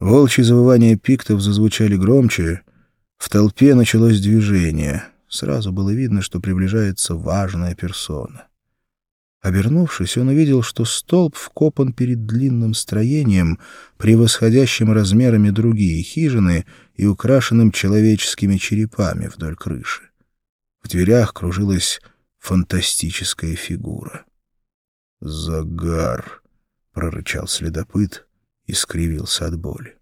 Волчьи завывания пиктов зазвучали громче. В толпе началось движение. Сразу было видно, что приближается важная персона. Обернувшись, он увидел, что столб вкопан перед длинным строением, превосходящим размерами другие хижины и украшенным человеческими черепами вдоль крыши. В дверях кружилась фантастическая фигура. «Загар!» — прорычал следопыт и скривился от боли.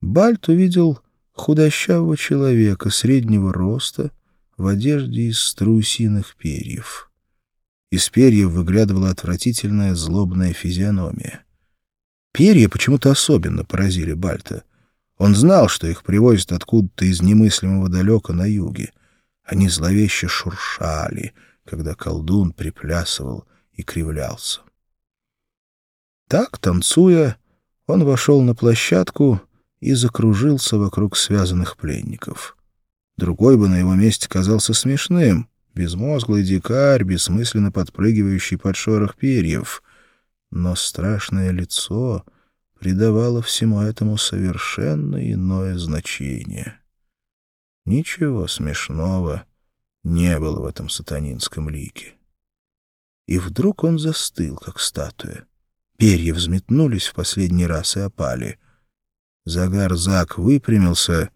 Бальт увидел худощавого человека среднего роста в одежде из страусиных перьев. Из перьев выглядывала отвратительная злобная физиономия. Перья почему-то особенно поразили Бальта. Он знал, что их привозят откуда-то из немыслимого далека на юге. Они зловеще шуршали, когда колдун приплясывал и кривлялся. Так, танцуя, он вошел на площадку и закружился вокруг связанных пленников. Другой бы на его месте казался смешным, безмозглый дикарь, бессмысленно подпрыгивающий под шорох перьев. Но страшное лицо придавало всему этому совершенно иное значение. Ничего смешного не было в этом сатанинском лике. И вдруг он застыл, как статуя. Перья взметнулись в последний раз и опали. Загар Зак выпрямился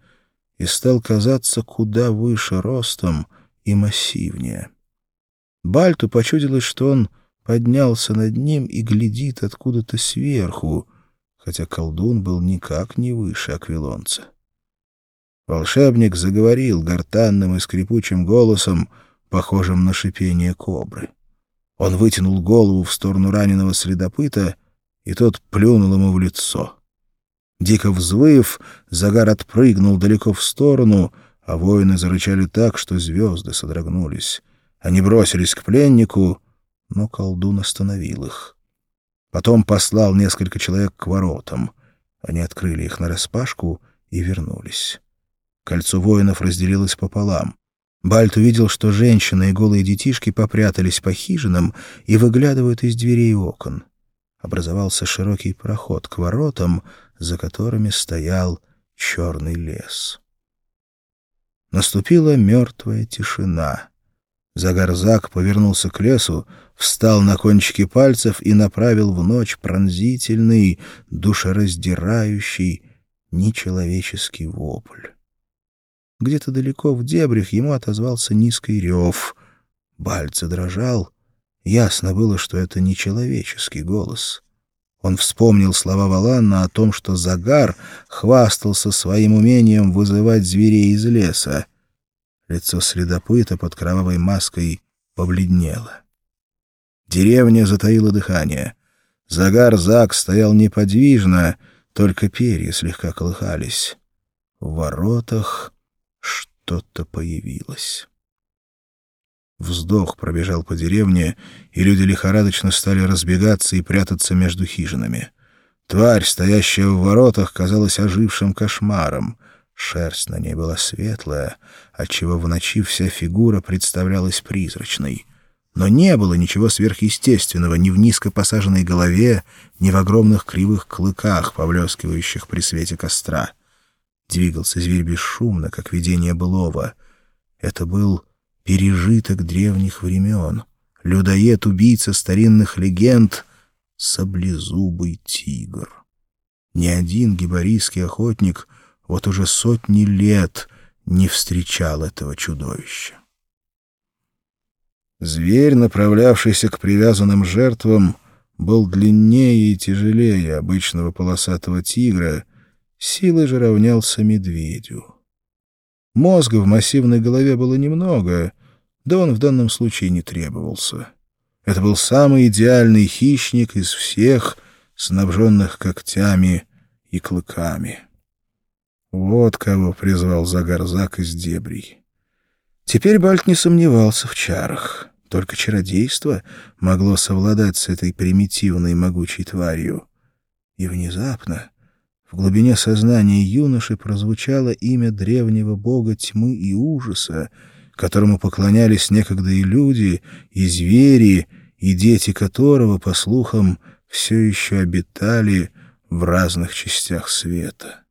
и стал казаться куда выше ростом и массивнее. Бальту почудилось, что он поднялся над ним и глядит откуда-то сверху, хотя колдун был никак не выше аквилонца. Волшебник заговорил гортанным и скрипучим голосом, похожим на шипение кобры. Он вытянул голову в сторону раненого следопыта, и тот плюнул ему в лицо. Дико взвыв, Загар отпрыгнул далеко в сторону, а воины зарычали так, что звезды содрогнулись. Они бросились к пленнику, но колдун остановил их. Потом послал несколько человек к воротам. Они открыли их нараспашку и вернулись. Кольцо воинов разделилось пополам. Бальт увидел, что женщины и голые детишки попрятались по хижинам и выглядывают из дверей и окон. Образовался широкий проход к воротам, за которыми стоял черный лес. Наступила мертвая тишина. Загарзак повернулся к лесу, встал на кончики пальцев и направил в ночь пронзительный, душераздирающий, нечеловеческий вопль. Где-то далеко в дебрях ему отозвался низкий рев. Бальц дрожал. Ясно было, что это не человеческий голос. Он вспомнил слова Валанна о том, что Загар хвастался своим умением вызывать зверей из леса. Лицо следопыта под кровавой маской побледнело. Деревня затаила дыхание. Загар Зак стоял неподвижно, только перья слегка колыхались. В воротах что-то появилось. Вздох пробежал по деревне, и люди лихорадочно стали разбегаться и прятаться между хижинами. Тварь, стоящая в воротах, казалась ожившим кошмаром. Шерсть на ней была светлая, отчего в ночи вся фигура представлялась призрачной. Но не было ничего сверхъестественного ни в низко посаженной голове, ни в огромных кривых клыках, поблескивающих при свете костра. Двигался зверь бесшумно, как видение былого. Это был пережиток древних времен. Людоед-убийца старинных легенд — саблезубый тигр. Ни один гибарийский охотник вот уже сотни лет не встречал этого чудовища. Зверь, направлявшийся к привязанным жертвам, был длиннее и тяжелее обычного полосатого тигра — силой же равнялся медведю. Мозга в массивной голове было немного, да он в данном случае не требовался. Это был самый идеальный хищник из всех, снабженных когтями и клыками. Вот кого призвал Загарзак из дебрей. Теперь Бальт не сомневался в чарах. Только чародейство могло совладать с этой примитивной могучей тварью. И внезапно в глубине сознания юноши прозвучало имя древнего бога тьмы и ужаса, которому поклонялись некогда и люди, и звери, и дети которого, по слухам, все еще обитали в разных частях света.